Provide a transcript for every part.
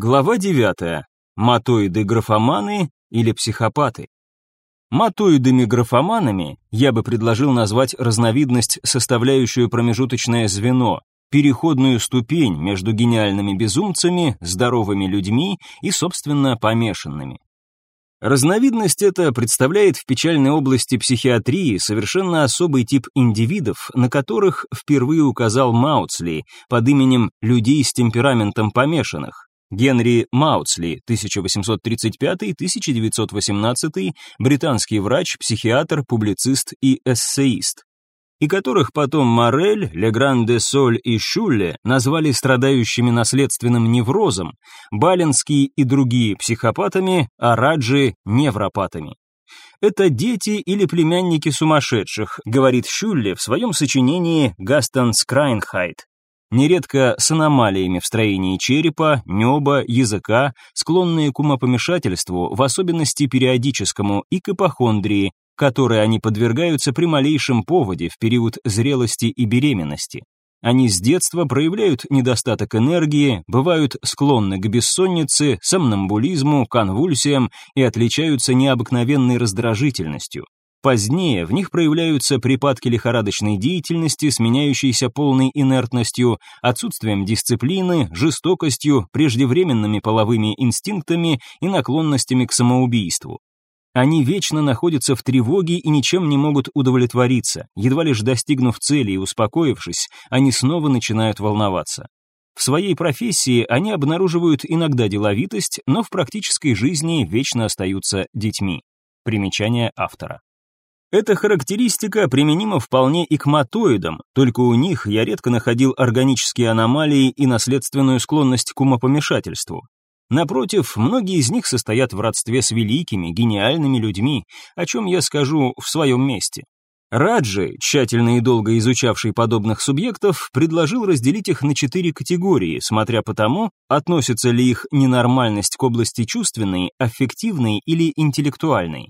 Глава 9. Матоиды-графоманы или психопаты. Матоидами-графоманами я бы предложил назвать разновидность, составляющую промежуточное звено, переходную ступень между гениальными безумцами, здоровыми людьми и, собственно, помешанными. Разновидность эта представляет в печальной области психиатрии совершенно особый тип индивидов, на которых впервые указал Маутсли под именем людей с темпераментом помешанных. Генри Маутсли, 1835-1918, британский врач, психиатр, публицист и эссеист, и которых потом Морель, Легран де Соль и Шулле назвали страдающими наследственным неврозом, Баленский и другие психопатами, а Раджи – невропатами. Это дети или племянники сумасшедших, говорит Шулле в своем сочинении «Geisteskrankheit», нередко с аномалиями в строении черепа, неба, языка, склонные к умопомешательству, в особенности периодическому, и к ипохондрии, которой они подвергаются при малейшем поводе в период зрелости и беременности. Они с детства проявляют недостаток энергии, бывают склонны к бессоннице, сомнамбулизму, конвульсиям и отличаются необыкновенной раздражительностью. Позднее в них проявляются припадки лихорадочной деятельности, сменяющиеся полной инертностью, отсутствием дисциплины, жестокостью, преждевременными половыми инстинктами и наклонностями к самоубийству. Они вечно находятся в тревоге и ничем не могут удовлетвориться. Едва лишь достигнув цели и успокоившись, они снова начинают волноваться. В своей профессии они обнаруживают иногда деловитость, но в практической жизни вечно остаются детьми. Примечание автора. Эта характеристика применима вполне и к матоидам, только у них я редко находил органические аномалии и наследственную склонность к умопомешательству. Напротив, многие из них состоят в родстве с великими, гениальными людьми, о чем я скажу в своем месте. Раджи, тщательно и долго изучавший подобных субъектов, предложил разделить их на четыре категории, смотря по тому, относится ли их ненормальность к области чувственной, аффективной или интеллектуальной.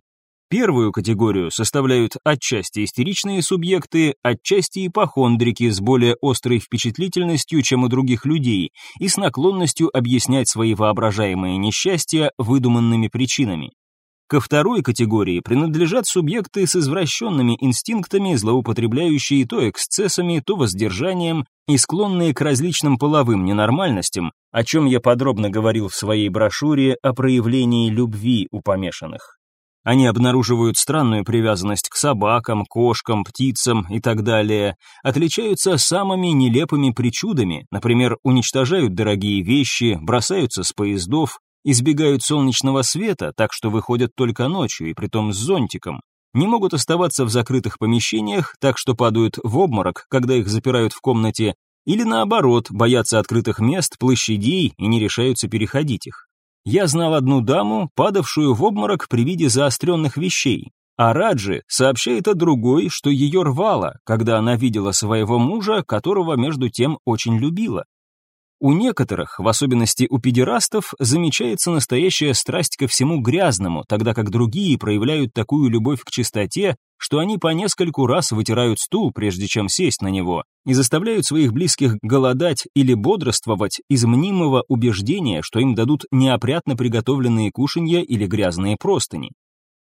Первую категорию составляют отчасти истеричные субъекты, отчасти ипохондрики с более острой впечатлительностью, чем у других людей, и с наклонностью объяснять свои воображаемые несчастья выдуманными причинами. Ко второй категории принадлежат субъекты с извращенными инстинктами, злоупотребляющие то эксцессами, то воздержанием и склонные к различным половым ненормальностям, о чем я подробно говорил в своей брошюре о проявлении любви у помешанных. Они обнаруживают странную привязанность к собакам, кошкам, птицам и так далее, отличаются самыми нелепыми причудами, например, уничтожают дорогие вещи, бросаются с поездов, избегают солнечного света, так что выходят только ночью и притом с зонтиком, не могут оставаться в закрытых помещениях, так что падают в обморок, когда их запирают в комнате, или наоборот, боятся открытых мест, площадей и не решаются переходить их. Я знал одну даму, падавшую в обморок при виде заостренных вещей, а Раджи сообщает о другой, что ее рвало, когда она видела своего мужа, которого между тем очень любила. У некоторых, в особенности у педерастов, замечается настоящая страсть ко всему грязному, тогда как другие проявляют такую любовь к чистоте, что они по нескольку раз вытирают стул, прежде чем сесть на него, и заставляют своих близких голодать или бодрствовать из мнимого убеждения, что им дадут неопрятно приготовленные кушанья или грязные простыни.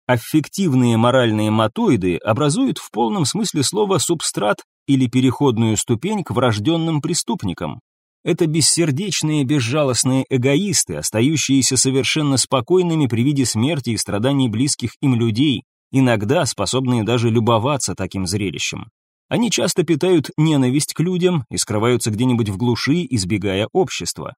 Аффективные моральные матоиды образуют в полном смысле слова субстрат или переходную ступень к врожденным преступникам, это бессердечные, безжалостные эгоисты, остающиеся совершенно спокойными при виде смерти и страданий близких им людей, иногда способные даже любоваться таким зрелищем. Они часто питают ненависть к людям и скрываются где-нибудь в глуши, избегая общества.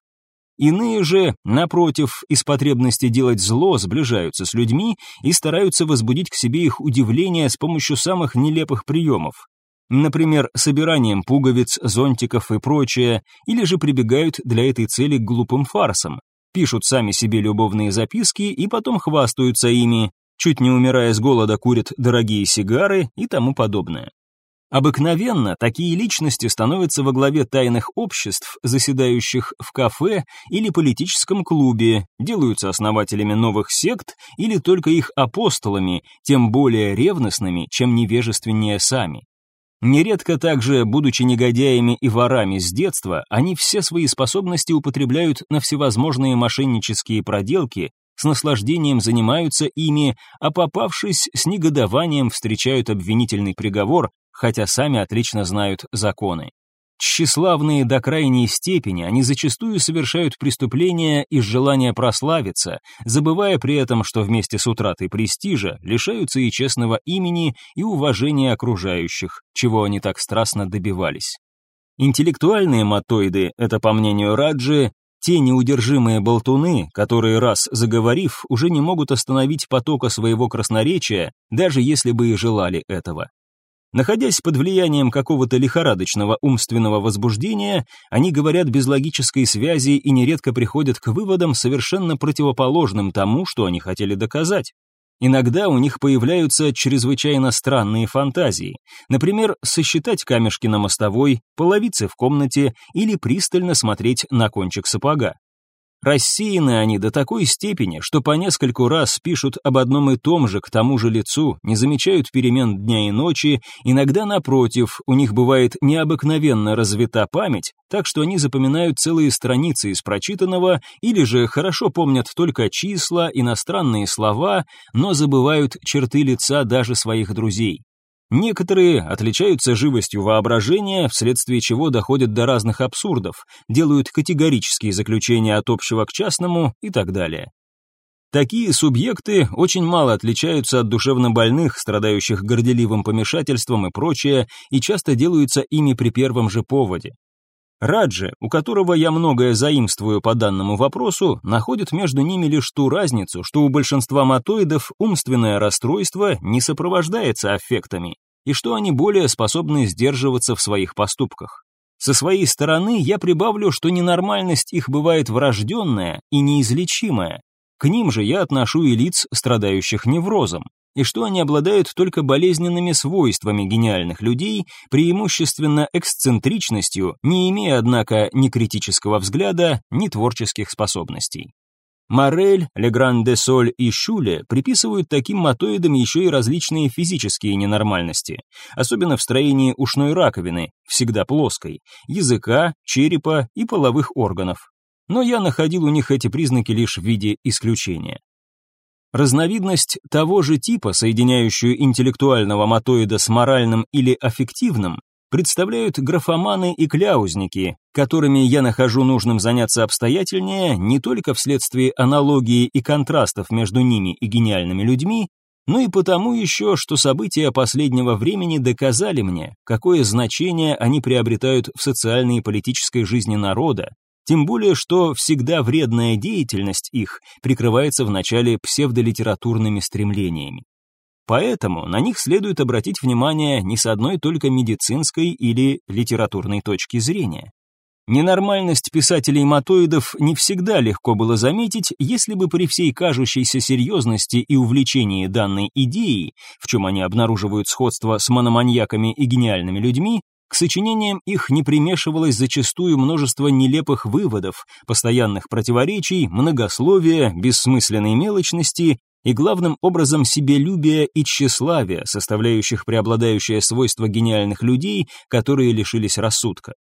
Иные же, напротив, из потребности делать зло сближаются с людьми и стараются возбудить к себе их удивление с помощью самых нелепых приемов. Например, собиранием пуговиц, зонтиков и прочее, или же прибегают для этой цели к глупым фарсам. Пишут сами себе любовные записки и потом хвастаются ими, чуть не умирая с голода курят дорогие сигары и тому подобное. Обыкновенно такие личности становятся во главе тайных обществ, заседающих в кафе или политическом клубе, делаются основателями новых сект или только их апостолами, тем более ревностными, чем невежественнее сами. Нередко также, будучи негодяями и ворами с детства, они все свои способности употребляют на всевозможные мошеннические проделки, с наслаждением занимаются ими, а попавшись, с негодованием встречают обвинительный приговор, хотя сами отлично знают законы. Тщеславные до крайней степени, они зачастую совершают преступления из желания прославиться, забывая при этом, что вместе с утратой престижа лишаются и честного имени, и уважения окружающих, чего они так страстно добивались. Интеллектуальные матоиды, это по мнению Раджи, те неудержимые болтуны, которые раз заговорив, уже не могут остановить потока своего красноречия, даже если бы и желали этого. Находясь под влиянием какого-то лихорадочного умственного возбуждения, они говорят без логической связи и нередко приходят к выводам, совершенно противоположным тому, что они хотели доказать. Иногда у них появляются чрезвычайно странные фантазии. Например, сосчитать камешки на мостовой, половицы в комнате или пристально смотреть на кончик сапога. Рассеяны они до такой степени, что по нескольку раз пишут об одном и том же к тому же лицу, не замечают перемен дня и ночи, иногда, напротив, у них бывает необыкновенно развита память, так что они запоминают целые страницы из прочитанного или же хорошо помнят только числа, иностранные слова, но забывают черты лица даже своих друзей. Некоторые отличаются живостью воображения, вследствие чего доходят до разных абсурдов, делают категорические заключения от общего к частному и так далее. Такие субъекты очень мало отличаются от душевнобольных, страдающих горделивым помешательством и прочее, и часто делаются ими при первом же поводе. Раджи, у которого я многое заимствую по данному вопросу, находит между ними лишь ту разницу, что у большинства матоидов умственное расстройство не сопровождается аффектами, и что они более способны сдерживаться в своих поступках. Со своей стороны я прибавлю, что ненормальность их бывает врожденная и неизлечимая. К ним же я отношу и лиц, страдающих неврозом и что они обладают только болезненными свойствами гениальных людей, преимущественно эксцентричностью, не имея, однако, ни критического взгляда, ни творческих способностей. Морель, Легран де Соль и Шуле приписывают таким матоидам еще и различные физические ненормальности, особенно в строении ушной раковины, всегда плоской, языка, черепа и половых органов. Но я находил у них эти признаки лишь в виде исключения. Разновидность того же типа, соединяющую интеллектуального матоида с моральным или аффективным, представляют графоманы и кляузники, которыми я нахожу нужным заняться обстоятельнее не только вследствие аналогии и контрастов между ними и гениальными людьми, но и потому еще, что события последнего времени доказали мне, какое значение они приобретают в социальной и политической жизни народа, тем более, что всегда вредная деятельность их прикрывается вначале псевдолитературными стремлениями. Поэтому на них следует обратить внимание не с одной только медицинской или литературной точки зрения. Ненормальность писателей-матоидов не всегда легко было заметить, если бы при всей кажущейся серьезности и увлечении данной идеей, в чем они обнаруживают сходство с мономаньяками и гениальными людьми, к сочинениям их не примешивалось зачастую множество нелепых выводов, постоянных противоречий, многословия, бессмысленной мелочности и главным образом себелюбия и тщеславия, составляющих преобладающее свойство гениальных людей, которые лишились рассудка.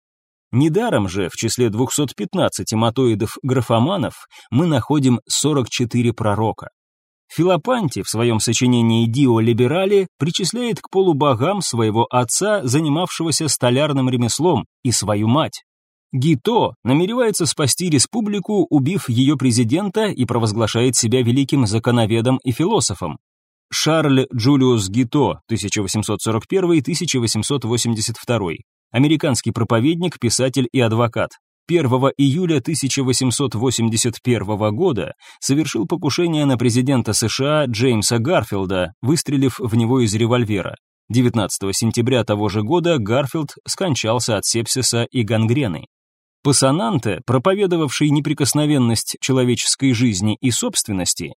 Недаром же в числе 215 матоидов-графоманов мы находим 44 пророка. Филопанти в своем сочинении «Дио Либерали» причисляет к полубогам своего отца, занимавшегося столярным ремеслом, и свою мать. Гито намеревается спасти республику, убив ее президента и провозглашает себя великим законоведом и философом. Шарль Джулиус Гито, 1841-1882, американский проповедник, писатель и адвокат. 1 июля 1881 года совершил покушение на президента США Джеймса Гарфилда, выстрелив в него из револьвера. 19 сентября того же года Гарфилд скончался от сепсиса и гангрены. Пассананте, проповедовавший неприкосновенность человеческой жизни и собственности,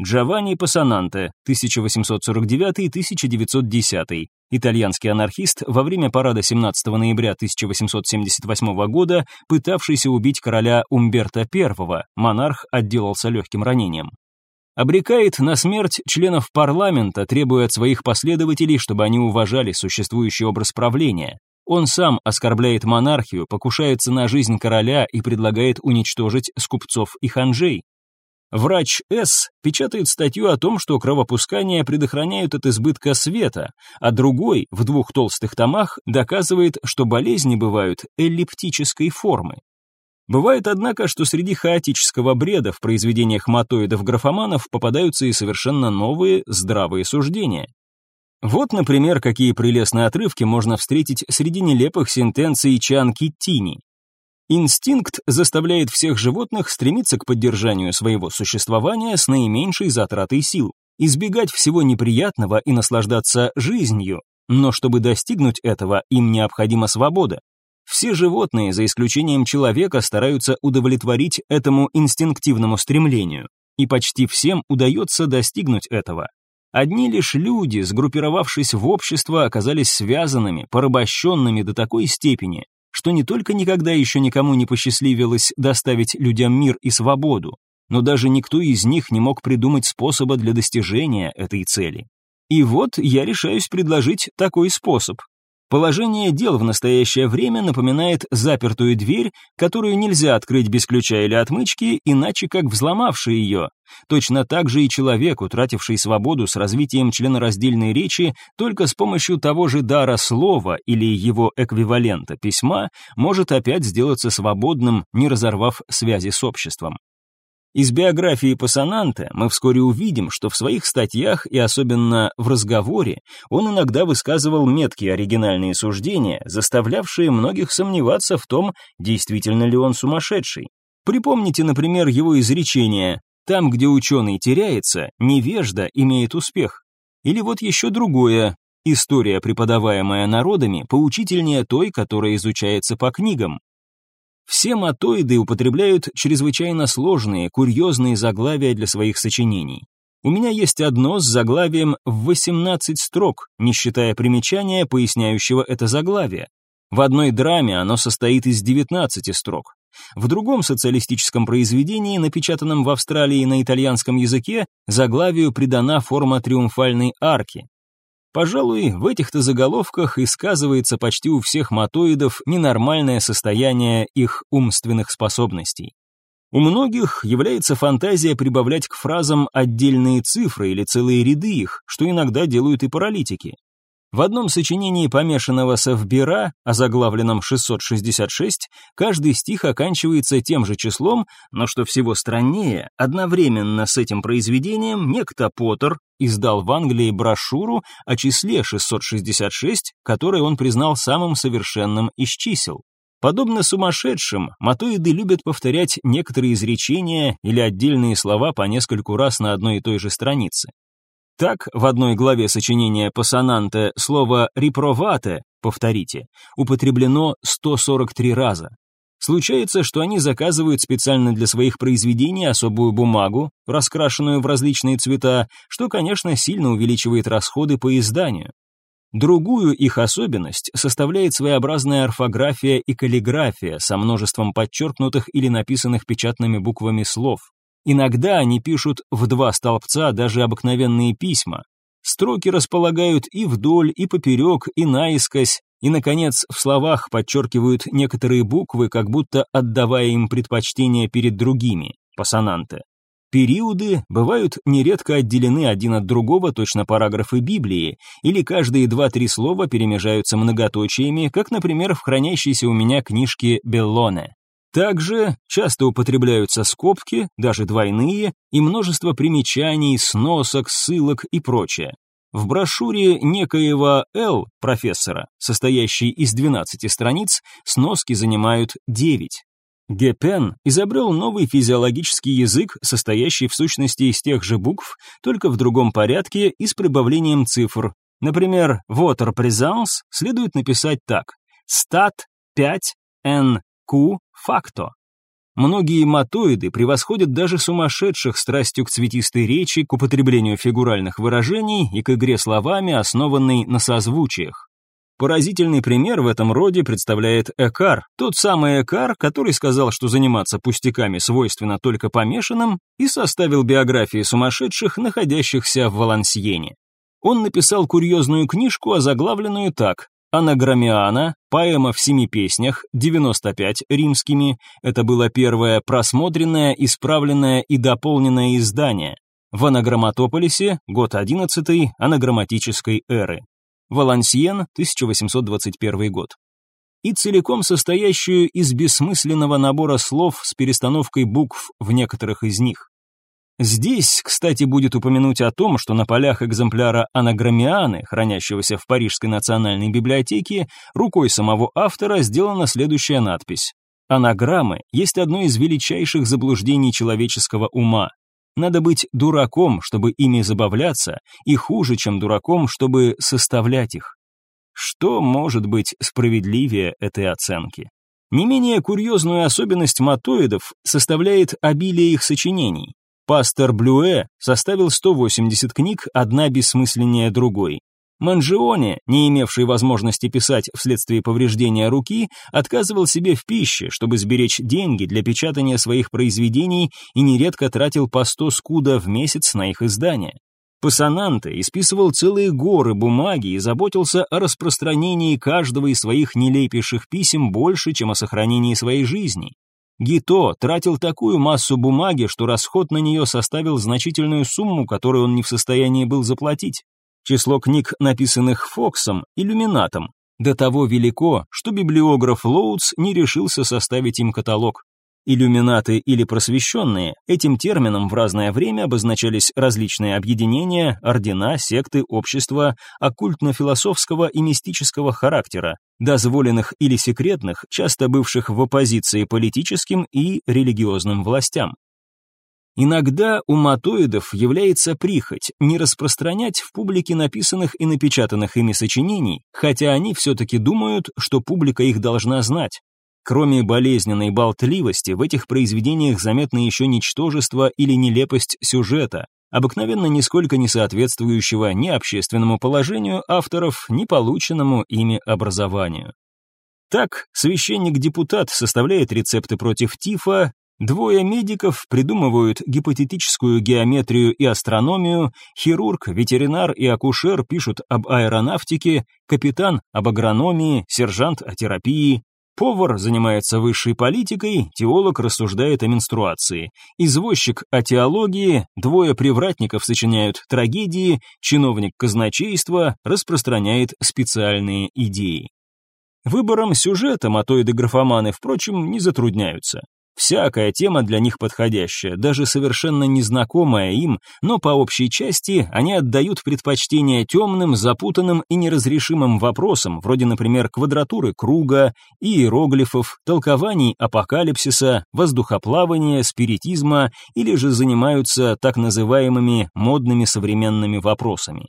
Джованни Пассананте, 1849-1910, итальянский анархист во время парада 17 ноября 1878 года, пытавшийся убить короля Умберто I, монарх отделался легким ранением. Обрекает на смерть членов парламента, требуя от своих последователей, чтобы они уважали существующий образ правления. Он сам оскорбляет монархию, покушается на жизнь короля и предлагает уничтожить скупцов и ханжей. Врач С. печатает статью о том, что кровопускания предохраняют от избытка света, а другой, в двух толстых томах, доказывает, что болезни бывают эллиптической формы. Бывает, однако, что среди хаотического бреда в произведениях матоидов-графоманов попадаются и совершенно новые здравые суждения. Вот, например, какие прелестные отрывки можно встретить среди нелепых сентенций Чанки Тини. Инстинкт заставляет всех животных стремиться к поддержанию своего существования с наименьшей затратой сил, избегать всего неприятного и наслаждаться жизнью, но чтобы достигнуть этого, им необходима свобода. Все животные, за исключением человека, стараются удовлетворить этому инстинктивному стремлению, и почти всем удается достигнуть этого. Одни лишь люди, сгруппировавшись в общество, оказались связанными, порабощенными до такой степени, что не только никогда еще никому не посчастливилось доставить людям мир и свободу, но даже никто из них не мог придумать способа для достижения этой цели. И вот я решаюсь предложить такой способ. Положение дел в настоящее время напоминает запертую дверь, которую нельзя открыть без ключа или отмычки, иначе как взломавший ее. Точно так же и человек, утративший свободу с развитием членораздельной речи, только с помощью того же дара слова или его эквивалента письма, может опять сделаться свободным, не разорвав связи с обществом. Из биографии Пассананте мы вскоре увидим, что в своих статьях и особенно в разговоре он иногда высказывал меткие оригинальные суждения, заставлявшие многих сомневаться в том, действительно ли он сумасшедший. Припомните, например, его изречение «Там, где ученый теряется, невежда имеет успех». Или вот еще другое «История, преподаваемая народами, поучительнее той, которая изучается по книгам. Все матоиды употребляют чрезвычайно сложные, курьезные заглавия для своих сочинений. У меня есть одно с заглавием в 18 строк, не считая примечания, поясняющего это заглавие. В одной драме оно состоит из 19 строк. В другом социалистическом произведении, напечатанном в Австралии на итальянском языке, заглавию придана форма триумфальной арки. Пожалуй, в этих-то заголовках и сказывается почти у всех матоидов ненормальное состояние их умственных способностей. У многих является фантазия прибавлять к фразам отдельные цифры или целые ряды их, что иногда делают и паралитики. В одном сочинении помешанного Совбира, озаглавленном 666, каждый стих оканчивается тем же числом, но что всего страннее, одновременно с этим произведением некто Поттер издал в Англии брошюру о числе 666, которое он признал самым совершенным из чисел. Подобно сумасшедшим, матоиды любят повторять некоторые изречения или отдельные слова по нескольку раз на одной и той же странице. Так, в одной главе сочинения Пассананте слово «репровате» — повторите, употреблено 143 раза. Случается, что они заказывают специально для своих произведений особую бумагу, раскрашенную в различные цвета, что, конечно, сильно увеличивает расходы по изданию. Другую их особенность составляет своеобразная орфография и каллиграфия со множеством подчеркнутых или написанных печатными буквами слов. Иногда они пишут в два столбца даже обыкновенные письма. Строки располагают и вдоль, и поперек, и наискось, и, наконец, в словах подчеркивают некоторые буквы, как будто отдавая им предпочтение перед другими, пассананте. Периоды бывают нередко отделены один от другого, точно параграфы Библии, или каждые два-три слова перемежаются многоточиями, как, например, в хранящейся у меня книжке Беллоне. Также часто употребляются скобки, даже двойные, и множество примечаний, сносок, ссылок и прочее. В брошюре некоего Л, профессора, состоящей из 12 страниц, сноски занимают 9. Гепен изобрел новый физиологический язык, состоящий в сущности из тех же букв, только в другом порядке и с прибавлением цифр. Например, water presence следует написать так: stat 5 n q факто. Многие матоиды превосходят даже сумасшедших страстью к цветистой речи, к употреблению фигуральных выражений и к игре словами, основанной на созвучиях. Поразительный пример в этом роде представляет Экар, тот самый Экар, который сказал, что заниматься пустяками свойственно только помешанным, и составил биографии сумасшедших, находящихся в Валансиене. Он написал курьезную книжку, озаглавленную так Анаграммиана, поэма в семи песнях, 95 римскими, это было первое просмотренное, исправленное и дополненное издание. В Анаграмматополисе, год 11 анаграмматической эры. Валансиен, 1821 год. И целиком состоящую из бессмысленного набора слов с перестановкой букв в некоторых из них. Здесь, кстати, будет упомянуть о том, что на полях экземпляра анаграммианы, хранящегося в Парижской национальной библиотеке, рукой самого автора сделана следующая надпись. Анаграммы есть одно из величайших заблуждений человеческого ума. Надо быть дураком, чтобы ими забавляться, и хуже, чем дураком, чтобы составлять их. Что может быть справедливее этой оценки? Не менее курьезную особенность матоидов составляет обилие их сочинений. Пастор Блюэ составил 180 книг, одна бессмысленнее другой. Манжионе, не имевший возможности писать вследствие повреждения руки, отказывал себе в пище, чтобы сберечь деньги для печатания своих произведений и нередко тратил по 100 скуда в месяц на их издание. Пассананте исписывал целые горы бумаги и заботился о распространении каждого из своих нелепейших писем больше, чем о сохранении своей жизни. Гито тратил такую массу бумаги, что расход на нее составил значительную сумму, которую он не в состоянии был заплатить. Число книг, написанных Фоксом, иллюминатом, до того велико, что библиограф Лоудс не решился составить им каталог. Иллюминаты или просвещенные, этим термином в разное время обозначались различные объединения, ордена, секты, общества оккультно-философского и мистического характера, дозволенных или секретных, часто бывших в оппозиции политическим и религиозным властям. Иногда у матоидов является прихоть не распространять в публике написанных и напечатанных ими сочинений, хотя они все-таки думают, что публика их должна знать. Кроме болезненной болтливости, в этих произведениях заметно еще ничтожество или нелепость сюжета, обыкновенно нисколько не соответствующего ни общественному положению авторов, ни полученному ими образованию. Так, священник-депутат составляет рецепты против тифа, Двое медиков придумывают гипотетическую геометрию и астрономию, хирург, ветеринар и акушер пишут об аэронавтике, капитан об агрономии, сержант о терапии, повар занимается высшей политикой, теолог рассуждает о менструации, извозчик о теологии, двое привратников сочиняют трагедии, чиновник казначейства распространяет специальные идеи. Выбором сюжета матоиды-графоманы, впрочем, не затрудняются. Всякая тема для них подходящая, даже совершенно незнакомая им, но по общей части они отдают предпочтение темным, запутанным и неразрешимым вопросам, вроде, например, квадратуры круга, иероглифов, толкований апокалипсиса, воздухоплавания, спиритизма или же занимаются так называемыми модными современными вопросами.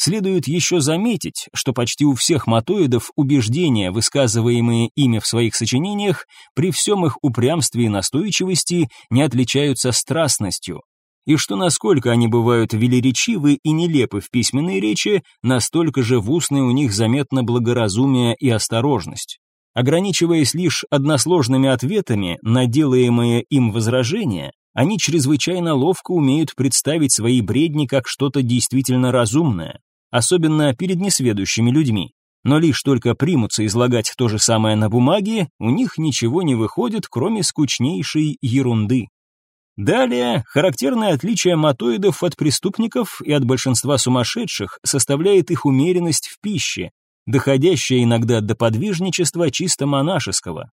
Следует еще заметить, что почти у всех матоидов убеждения, высказываемые ими в своих сочинениях, при всем их упрямстве и настойчивости, не отличаются страстностью, и что насколько они бывают велеречивы и нелепы в письменной речи, настолько же в устной у них заметно благоразумие и осторожность. Ограничиваясь лишь односложными ответами на делаемые им возражения, они чрезвычайно ловко умеют представить свои бредни как что-то действительно разумное, особенно перед несведущими людьми. Но лишь только примутся излагать то же самое на бумаге, у них ничего не выходит, кроме скучнейшей ерунды. Далее, характерное отличие матоидов от преступников и от большинства сумасшедших составляет их умеренность в пище, доходящая иногда до подвижничества чисто монашеского.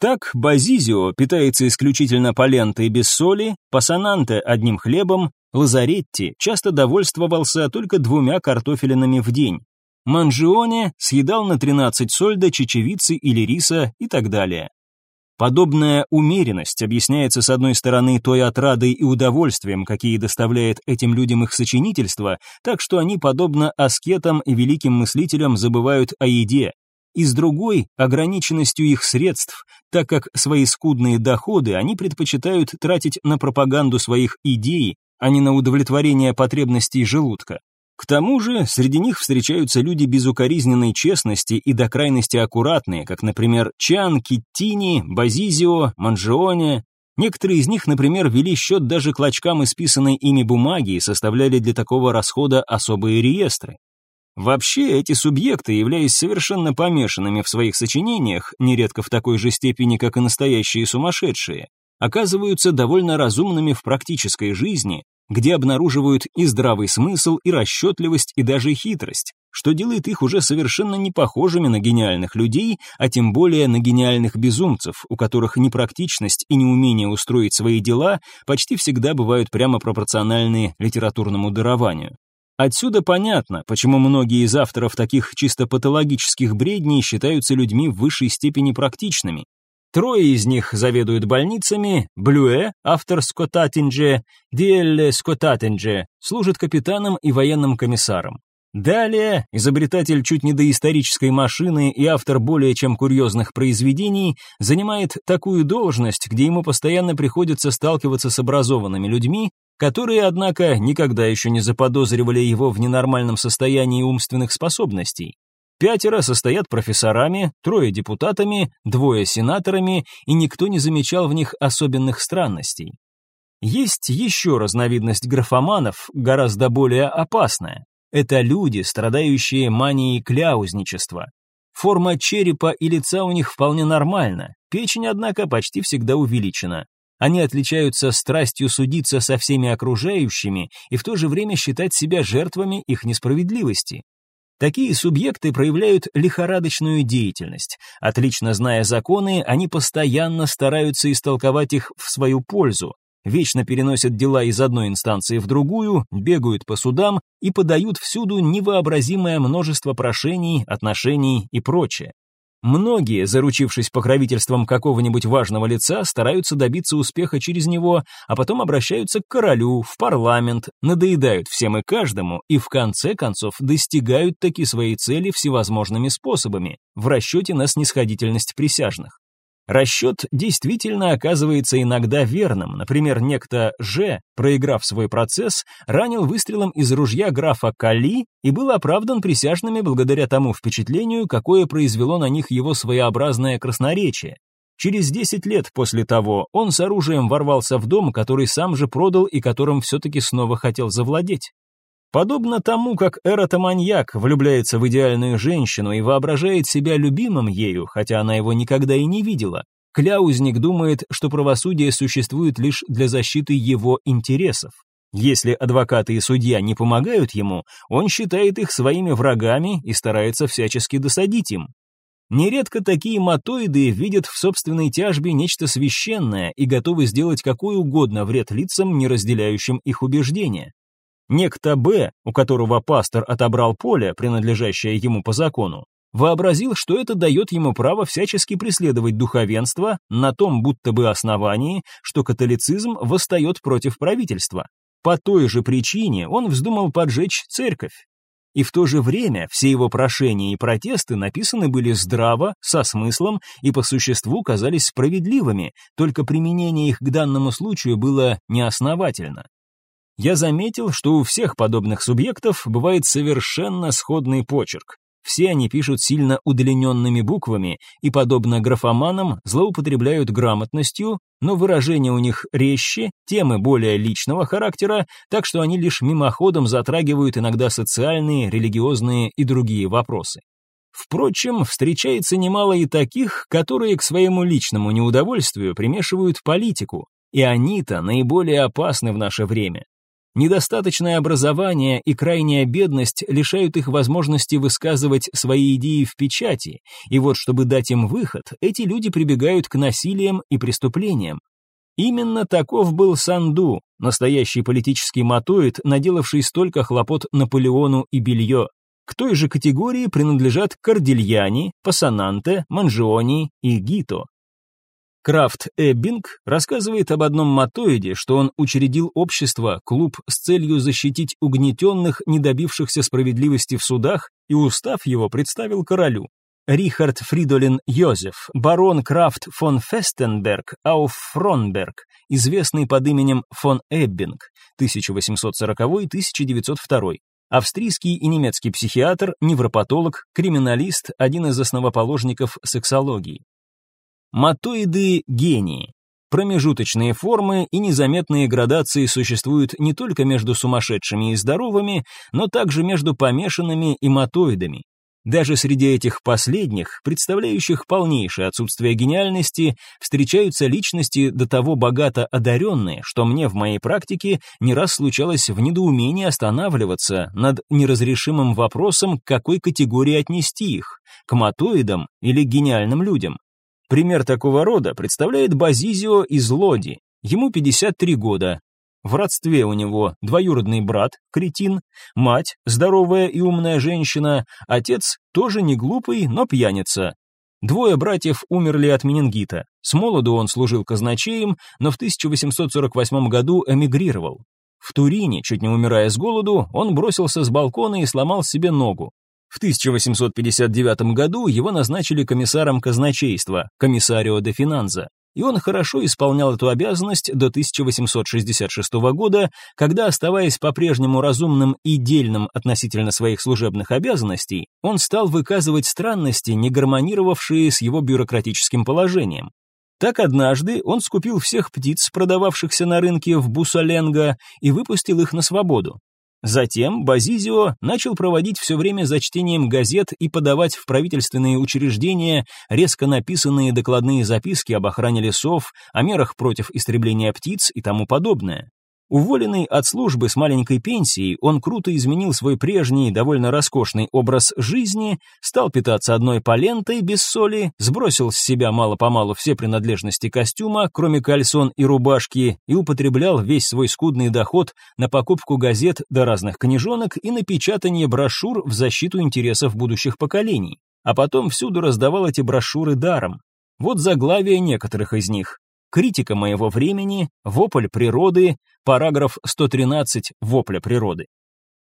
Так Базизио питается исключительно полентой без соли, Пассананте одним хлебом, Лазаретти часто довольствовался только двумя картофелинами в день. Манжионе съедал на 13 сольда чечевицы или риса и так далее. Подобная умеренность объясняется с одной стороны той отрадой и удовольствием, какие доставляет этим людям их сочинительство, так что они, подобно аскетам и великим мыслителям, забывают о еде, и с другой – ограниченностью их средств, так как свои скудные доходы они предпочитают тратить на пропаганду своих идей, а не на удовлетворение потребностей желудка. К тому же, среди них встречаются люди безукоризненной честности и до крайности аккуратные, как, например, Чан, Киттини, Базизио, Манжионе. Некоторые из них, например, вели счет даже клочкам исписанной ими бумаги и составляли для такого расхода особые реестры. Вообще, эти субъекты, являясь совершенно помешанными в своих сочинениях, нередко в такой же степени, как и настоящие сумасшедшие, оказываются довольно разумными в практической жизни, где обнаруживают и здравый смысл, и расчетливость, и даже хитрость, что делает их уже совершенно не похожими на гениальных людей, а тем более на гениальных безумцев, у которых непрактичность и неумение устроить свои дела почти всегда бывают прямо пропорциональны литературному дарованию. Отсюда понятно, почему многие из авторов таких чисто патологических бредней считаются людьми в высшей степени практичными. Трое из них заведуют больницами, Блюэ, автор Скоттатинже, Диэлле Скоттатинже, служит капитаном и военным комиссаром. Далее, изобретатель чуть не доисторической машины и автор более чем курьезных произведений, занимает такую должность, где ему постоянно приходится сталкиваться с образованными людьми, которые, однако, никогда еще не заподозривали его в ненормальном состоянии умственных способностей. Пятеро состоят профессорами, трое депутатами, двое сенаторами, и никто не замечал в них особенных странностей. Есть еще разновидность графоманов, гораздо более опасная. Это люди, страдающие манией кляузничества. Форма черепа и лица у них вполне нормальна, печень, однако, почти всегда увеличена. Они отличаются страстью судиться со всеми окружающими и в то же время считать себя жертвами их несправедливости. Такие субъекты проявляют лихорадочную деятельность. Отлично зная законы, они постоянно стараются истолковать их в свою пользу, вечно переносят дела из одной инстанции в другую, бегают по судам и подают всюду невообразимое множество прошений, отношений и прочее. Многие, заручившись покровительством какого-нибудь важного лица, стараются добиться успеха через него, а потом обращаются к королю, в парламент, надоедают всем и каждому и в конце концов достигают таки своей цели всевозможными способами, в расчете на снисходительность присяжных. Расчет действительно оказывается иногда верным. Например, некто Ж, проиграв свой процесс, ранил выстрелом из ружья графа Кали и был оправдан присяжными благодаря тому впечатлению, какое произвело на них его своеобразное красноречие. Через 10 лет после того он с оружием ворвался в дом, который сам же продал и которым все-таки снова хотел завладеть. Подобно тому, как эротоманьяк влюбляется в идеальную женщину и воображает себя любимым ею, хотя она его никогда и не видела, кляузник думает, что правосудие существует лишь для защиты его интересов. Если адвокаты и судья не помогают ему, он считает их своими врагами и старается всячески досадить им. Нередко такие матоиды видят в собственной тяжбе нечто священное и готовы сделать какой угодно вред лицам, не разделяющим их убеждения. Некто Б, у которого пастор отобрал поле, принадлежащее ему по закону, вообразил, что это дает ему право всячески преследовать духовенство на том будто бы основании, что католицизм восстает против правительства. По той же причине он вздумал поджечь церковь. И в то же время все его прошения и протесты написаны были здраво, со смыслом и по существу казались справедливыми, только применение их к данному случаю было неосновательно я заметил, что у всех подобных субъектов бывает совершенно сходный почерк. Все они пишут сильно удлиненными буквами и, подобно графоманам, злоупотребляют грамотностью, но выражения у них резче, темы более личного характера, так что они лишь мимоходом затрагивают иногда социальные, религиозные и другие вопросы. Впрочем, встречается немало и таких, которые к своему личному неудовольствию примешивают политику, и они-то наиболее опасны в наше время. Недостаточное образование и крайняя бедность лишают их возможности высказывать свои идеи в печати, и вот чтобы дать им выход, эти люди прибегают к насилиям и преступлениям. Именно таков был Санду, настоящий политический матоид, наделавший столько хлопот Наполеону и Белье. К той же категории принадлежат Кордильяни, Пассананте, Манжиони и Гито. Крафт Эббинг рассказывает об одном матоиде, что он учредил общество, клуб с целью защитить угнетенных, не добившихся справедливости в судах, и устав его представил королю. Рихард Фридолин Йозеф, барон Крафт фон Фестенберг ауф Фронберг, известный под именем фон Эббинг, 1840-1902, Австрийский и немецкий психиатр, невропатолог, криминалист, один из основоположников сексологии. Матоиды – гении. Промежуточные формы и незаметные градации существуют не только между сумасшедшими и здоровыми, но также между помешанными и матоидами. Даже среди этих последних, представляющих полнейшее отсутствие гениальности, встречаются личности до того богато одаренные, что мне в моей практике не раз случалось в недоумении останавливаться над неразрешимым вопросом, к какой категории отнести их, к матоидам или гениальным людям. Пример такого рода представляет Базизио из Лоди. Ему 53 года, в родстве у него двоюродный брат, кретин, мать, здоровая и умная женщина, отец тоже не глупый, но пьяница. Двое братьев умерли от менингита. С молоду он служил казначеем, но в 1848 году эмигрировал. В Турине, чуть не умирая с голоду, он бросился с балкона и сломал себе ногу. В 1859 году его назначили комиссаром казначейства, комиссарио де финанза и он хорошо исполнял эту обязанность до 1866 года, когда, оставаясь по-прежнему разумным и дельным относительно своих служебных обязанностей, он стал выказывать странности, не гармонировавшие с его бюрократическим положением. Так однажды он скупил всех птиц, продававшихся на рынке в Бусаленго, и выпустил их на свободу. Затем Базизио начал проводить все время за чтением газет и подавать в правительственные учреждения резко написанные докладные записки об охране лесов, о мерах против истребления птиц и тому подобное. Уволенный от службы с маленькой пенсией, он круто изменил свой прежний, довольно роскошный образ жизни, стал питаться одной полентой без соли, сбросил с себя мало-помалу все принадлежности костюма, кроме кальсон и рубашки, и употреблял весь свой скудный доход на покупку газет до разных книжонок и на печатание брошюр в защиту интересов будущих поколений. А потом всюду раздавал эти брошюры даром. Вот заглавие некоторых из них критика моего времени, вопль природы, параграф 113 вопля природы.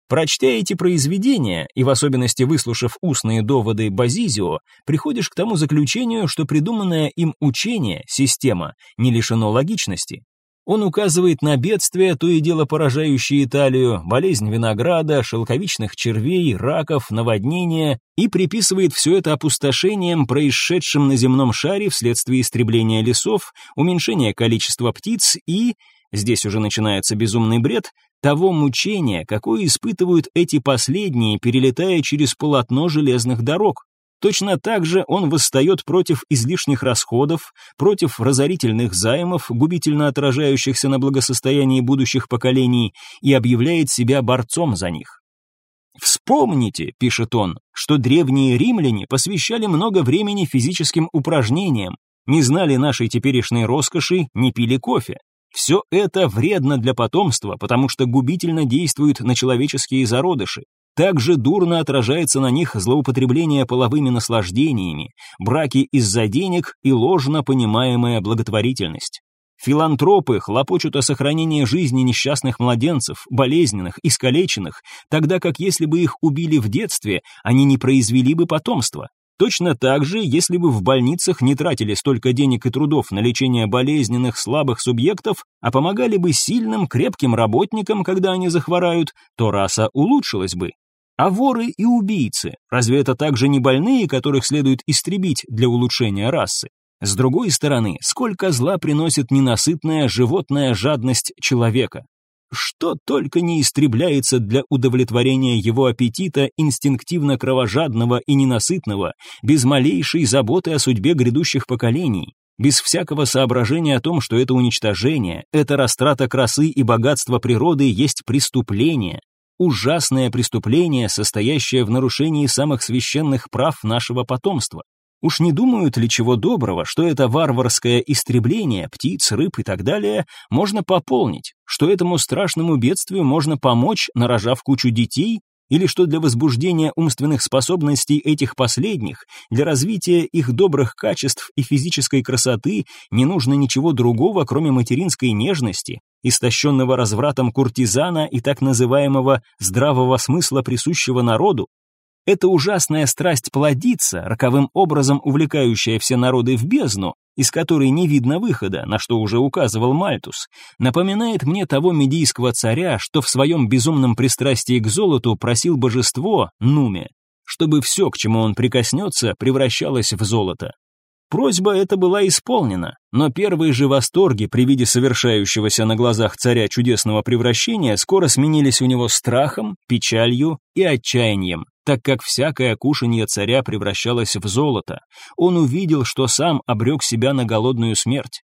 Прочтя эти произведения, и в особенности выслушав устные доводы Базизио, приходишь к тому заключению, что придуманное им учение, система, не лишено логичности. Он указывает на бедствия, то и дело поражающие Италию, болезнь винограда, шелковичных червей, раков, наводнения, и приписывает все это опустошением, происшедшим на земном шаре вследствие истребления лесов, уменьшения количества птиц и, здесь уже начинается безумный бред, того мучения, какое испытывают эти последние, перелетая через полотно железных дорог. Точно так же он восстает против излишних расходов, против разорительных займов, губительно отражающихся на благосостоянии будущих поколений, и объявляет себя борцом за них. «Вспомните», — пишет он, — «что древние римляне посвящали много времени физическим упражнениям, не знали нашей теперешней роскоши, не пили кофе. Все это вредно для потомства, потому что губительно действует на человеческие зародыши. Также дурно отражается на них злоупотребление половыми наслаждениями, браки из-за денег и ложно понимаемая благотворительность. Филантропы хлопочут о сохранении жизни несчастных младенцев, болезненных, искалеченных, тогда как если бы их убили в детстве, они не произвели бы потомства. Точно так же, если бы в больницах не тратили столько денег и трудов на лечение болезненных, слабых субъектов, а помогали бы сильным, крепким работникам, когда они захворают, то раса улучшилась бы. А воры и убийцы, разве это также не больные, которых следует истребить для улучшения расы? С другой стороны, сколько зла приносит ненасытная животная жадность человека? Что только не истребляется для удовлетворения его аппетита инстинктивно кровожадного и ненасытного, без малейшей заботы о судьбе грядущих поколений, без всякого соображения о том, что это уничтожение, это растрата красы и богатства природы есть преступление, ужасное преступление, состоящее в нарушении самых священных прав нашего потомства. Уж не думают ли чего доброго, что это варварское истребление птиц, рыб и так далее можно пополнить, что этому страшному бедствию можно помочь, нарожав кучу детей, или что для возбуждения умственных способностей этих последних, для развития их добрых качеств и физической красоты не нужно ничего другого, кроме материнской нежности, истощенного развратом куртизана и так называемого здравого смысла, присущего народу? Эта ужасная страсть плодиться, роковым образом увлекающая все народы в бездну, из которой не видно выхода, на что уже указывал Мальтус, напоминает мне того медийского царя, что в своем безумном пристрастии к золоту просил божество, Нуме, чтобы все, к чему он прикоснется, превращалось в золото. Просьба эта была исполнена, но первые же восторги при виде совершающегося на глазах царя чудесного превращения скоро сменились у него страхом, печалью и отчаянием так как всякое кушанье царя превращалось в золото. Он увидел, что сам обрек себя на голодную смерть.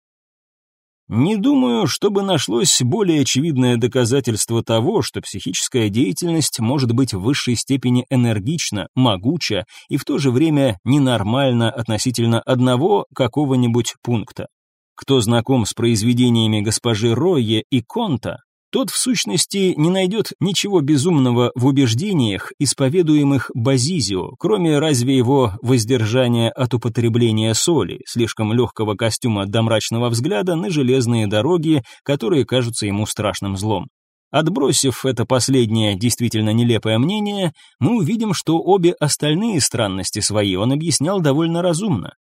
Не думаю, чтобы нашлось более очевидное доказательство того, что психическая деятельность может быть в высшей степени энергична, могуча и в то же время ненормальна относительно одного какого-нибудь пункта. Кто знаком с произведениями госпожи Ройе и Конта, тот в сущности не найдет ничего безумного в убеждениях, исповедуемых Базизио, кроме разве его воздержания от употребления соли, слишком легкого костюма до мрачного взгляда на железные дороги, которые кажутся ему страшным злом. Отбросив это последнее действительно нелепое мнение, мы увидим, что обе остальные странности свои он объяснял довольно разумно.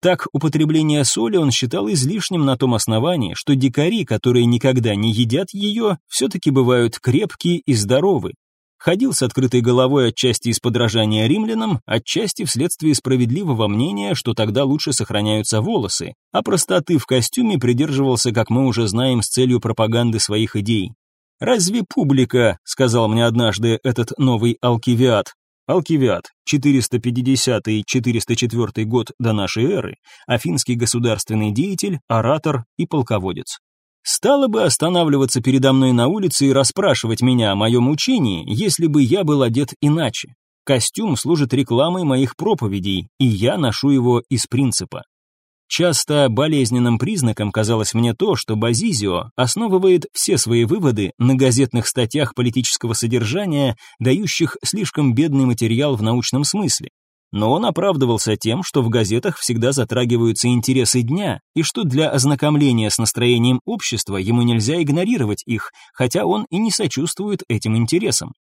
Так, употребление соли он считал излишним на том основании, что дикари, которые никогда не едят ее, все-таки бывают крепкие и здоровы. Ходил с открытой головой отчасти из подражания римлянам, отчасти вследствие справедливого мнения, что тогда лучше сохраняются волосы, а простоты в костюме придерживался, как мы уже знаем, с целью пропаганды своих идей. «Разве публика, — сказал мне однажды этот новый алкивиат, Алкивиад, 450-404 год до нашей эры, афинский государственный деятель, оратор и полководец. Стало бы останавливаться передо мной на улице и расспрашивать меня о моем учении, если бы я был одет иначе. Костюм служит рекламой моих проповедей, и я ношу его из принципа. Часто болезненным признаком казалось мне то, что Базизио основывает все свои выводы на газетных статьях политического содержания, дающих слишком бедный материал в научном смысле. Но он оправдывался тем, что в газетах всегда затрагиваются интересы дня, и что для ознакомления с настроением общества ему нельзя игнорировать их, хотя он и не сочувствует этим интересам.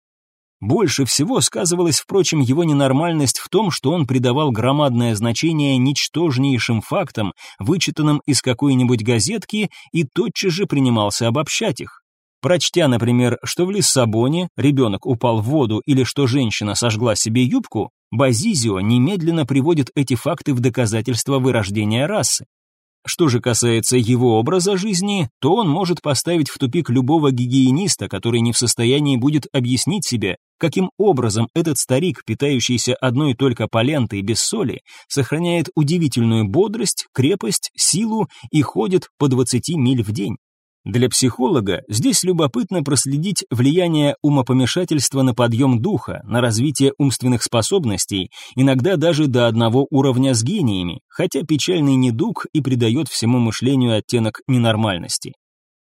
Больше всего сказывалась, впрочем, его ненормальность в том, что он придавал громадное значение ничтожнейшим фактам, вычитанным из какой-нибудь газетки, и тотчас же принимался обобщать их. Прочтя, например, что в Лиссабоне ребенок упал в воду или что женщина сожгла себе юбку, Базизио немедленно приводит эти факты в доказательство вырождения расы. Что же касается его образа жизни, то он может поставить в тупик любого гигиениста, который не в состоянии будет объяснить себе, каким образом этот старик, питающийся одной только полентой без соли, сохраняет удивительную бодрость, крепость, силу и ходит по 20 миль в день. Для психолога здесь любопытно проследить влияние умопомешательства на подъем духа, на развитие умственных способностей, иногда даже до одного уровня с гениями, хотя печальный недуг и придает всему мышлению оттенок ненормальности.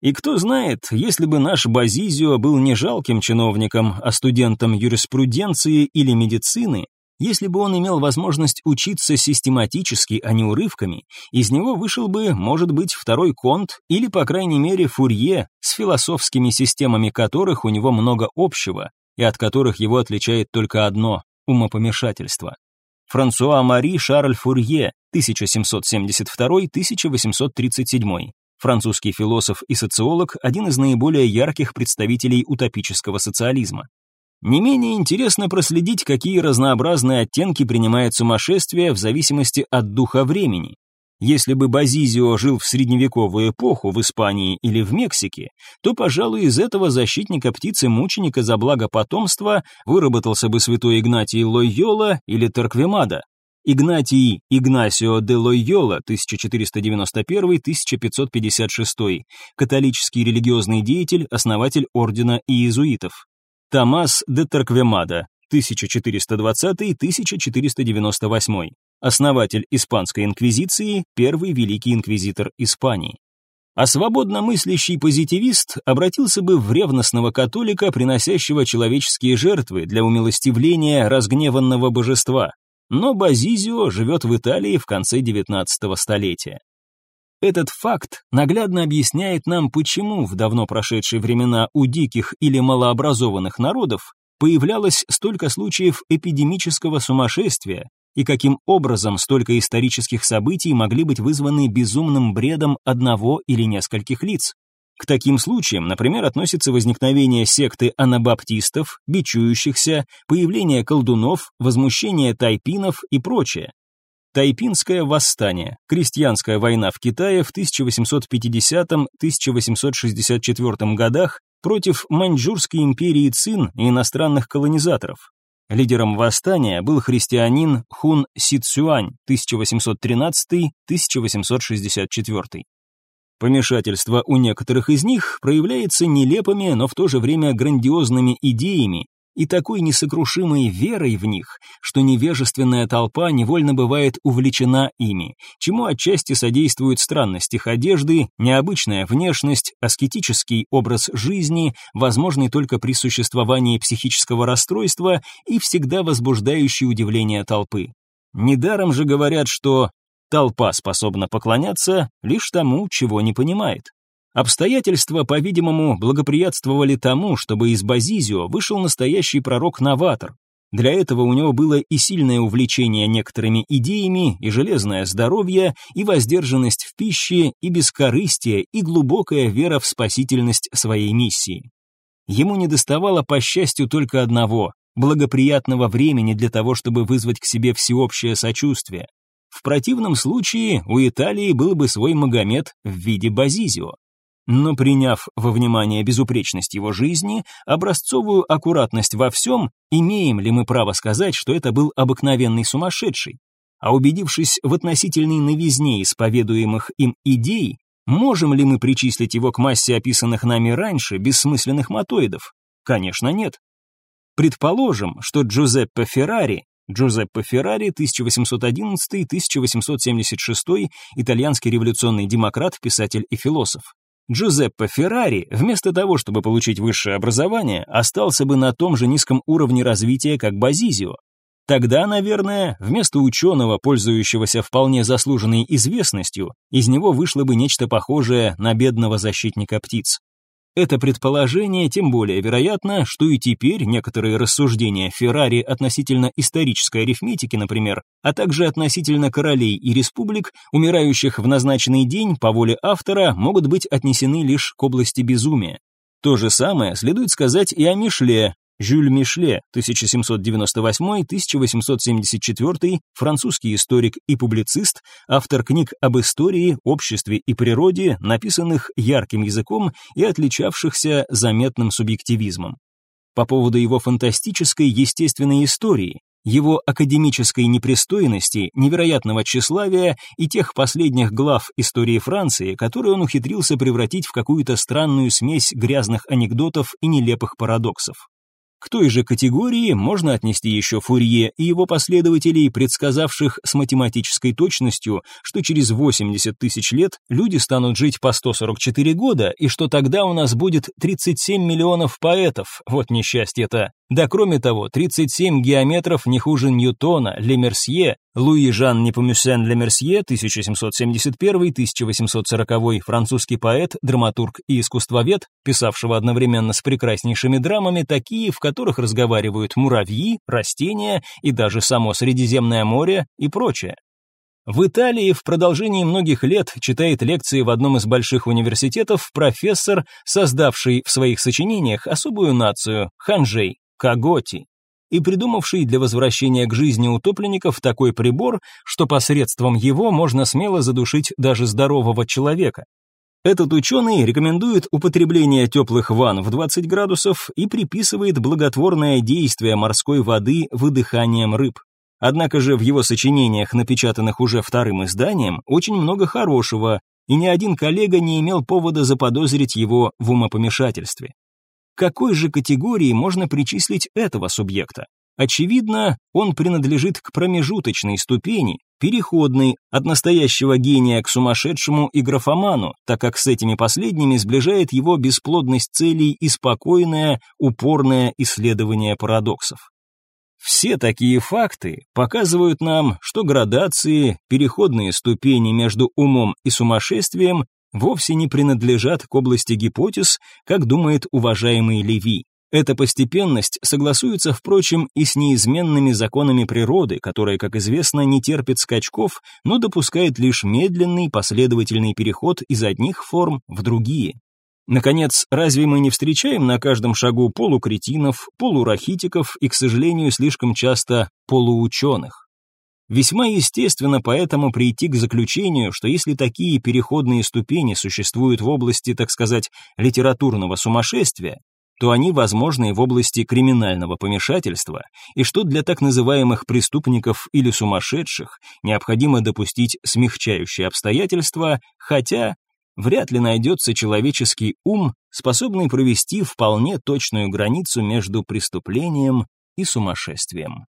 И кто знает, если бы наш Базизио был не жалким чиновником, а студентом юриспруденции или медицины, если бы он имел возможность учиться систематически, а не урывками, из него вышел бы, может быть, второй Конт или, по крайней мере, Фурье, с философскими системами которых у него много общего, и от которых его отличает только одно – умопомешательство. Франсуа Мари Шарль Фурье, 1772-1837, французский философ и социолог, один из наиболее ярких представителей утопического социализма. Не менее интересно проследить, какие разнообразные оттенки принимает сумасшествие в зависимости от духа времени. Если бы Базизио жил в средневековую эпоху в Испании или в Мексике, то, пожалуй, из этого защитника птицы-мученика за благо потомства выработался бы святой Игнатий Лойола или Торквемада. Игнатий Игнасио де Лойола 1491-1556, католический религиозный деятель, основатель ордена иезуитов. Томас де Торквемада, 1420-1498, основатель Испанской инквизиции, первый великий инквизитор Испании. А свободно мыслящий позитивист обратился бы в ревностного католика, приносящего человеческие жертвы для умилостивления разгневанного божества. Но Базизио живет в Италии в конце XIX столетия. Этот факт наглядно объясняет нам, почему в давно прошедшие времена у диких или малообразованных народов появлялось столько случаев эпидемического сумасшествия, и каким образом столько исторических событий могли быть вызваны безумным бредом одного или нескольких лиц. К таким случаям, например, относится возникновение секты анабаптистов, бичующихся, появление колдунов, возмущение тайпинов и прочее. Тайпинское восстание, крестьянская война в Китае в 1850-1864 годах против Маньчжурской империи Цин и иностранных колонизаторов. Лидером восстания был христианин Хун Сицюань 1813-1864. Помешательство у некоторых из них проявляется нелепыми, но в то же время грандиозными идеями и такой несокрушимой верой в них, что невежественная толпа невольно бывает увлечена ими, чему отчасти содействуют странность их одежды, необычная внешность, аскетический образ жизни, возможный только при существовании психического расстройства и всегда возбуждающий удивление толпы. Недаром же говорят, что толпа способна поклоняться лишь тому, чего не понимает. Обстоятельства, по-видимому, благоприятствовали тому, чтобы из Базизио вышел настоящий пророк-новатор. Для этого у него было и сильное увлечение некоторыми идеями, и железное здоровье, и воздержанность в пище, и бескорыстие, и глубокая вера в спасительность своей миссии. Ему недоставало, по счастью, только одного – благоприятного времени для того, чтобы вызвать к себе всеобщее сочувствие. В противном случае у Италии был бы свой Магомед в виде Базизио. Но приняв во внимание безупречность его жизни, образцовую аккуратность во всем, имеем ли мы право сказать, что это был обыкновенный сумасшедший? А убедившись в относительной новизне исповедуемых им идей, можем ли мы причислить его к массе описанных нами раньше бессмысленных мотоидов? Конечно, нет. Предположим, что Джузеппе Феррари Джузеппе Феррари, 1811-1876, итальянский революционный демократ, писатель и философ. Джузеппе Феррари, вместо того, чтобы получить высшее образование, остался бы на том же низком уровне развития, как Базизио. Тогда, наверное, вместо ученого, пользующегося вполне заслуженной известностью, из него вышло бы нечто похожее на бедного защитника птиц. Это предположение тем более вероятно, что и теперь некоторые рассуждения Феррари относительно исторической арифметики, например, а также относительно королей и республик, умирающих в назначенный день по воле автора, могут быть отнесены лишь к области безумия. То же самое следует сказать и о Мишле, Жюль Мишле, 1798-1874, французский историк и публицист, автор книг об истории, обществе и природе, написанных ярким языком и отличавшихся заметным субъективизмом. По поводу его фантастической естественной истории, его академической непристойности, невероятного тщеславия и тех последних глав истории Франции, которые он ухитрился превратить в какую-то странную смесь грязных анекдотов и нелепых парадоксов. К той же категории можно отнести еще Фурье и его последователей, предсказавших с математической точностью, что через 80 тысяч лет люди станут жить по 144 года, и что тогда у нас будет 37 миллионов поэтов. Вот несчастье-то. Да кроме того, 37 геометров не хуже Ньютона, Лемерсье, Луи Жан Непомюсен Лемерсье, 1771-1840, французский поэт, драматург и искусствовед, писавшего одновременно с прекраснейшими драмами, такие, в которых разговаривают муравьи, растения и даже само Средиземное море и прочее. В Италии в продолжении многих лет читает лекции в одном из больших университетов профессор, создавший в своих сочинениях особую нацию – ханжей, Каготи, и придумавший для возвращения к жизни утопленников такой прибор, что посредством его можно смело задушить даже здорового человека. Этот ученый рекомендует употребление теплых ванн в 20 градусов и приписывает благотворное действие морской воды выдыханием рыб. Однако же в его сочинениях, напечатанных уже вторым изданием, очень много хорошего, и ни один коллега не имел повода заподозрить его в умопомешательстве какой же категории можно причислить этого субъекта? Очевидно, он принадлежит к промежуточной ступени, переходной от настоящего гения к сумасшедшему и графоману, так как с этими последними сближает его бесплодность целей и спокойное, упорное исследование парадоксов. Все такие факты показывают нам, что градации, переходные ступени между умом и сумасшествием вовсе не принадлежат к области гипотез, как думает уважаемый Леви. Эта постепенность согласуется, впрочем, и с неизменными законами природы, которая, как известно, не терпит скачков, но допускает лишь медленный последовательный переход из одних форм в другие. Наконец, разве мы не встречаем на каждом шагу полукретинов, полурахитиков и, к сожалению, слишком часто полуученых? Весьма естественно поэтому прийти к заключению, что если такие переходные ступени существуют в области, так сказать, литературного сумасшествия, то они возможны в области криминального помешательства, и что для так называемых преступников или сумасшедших необходимо допустить смягчающие обстоятельства, хотя вряд ли найдется человеческий ум, способный провести вполне точную границу между преступлением и сумасшествием.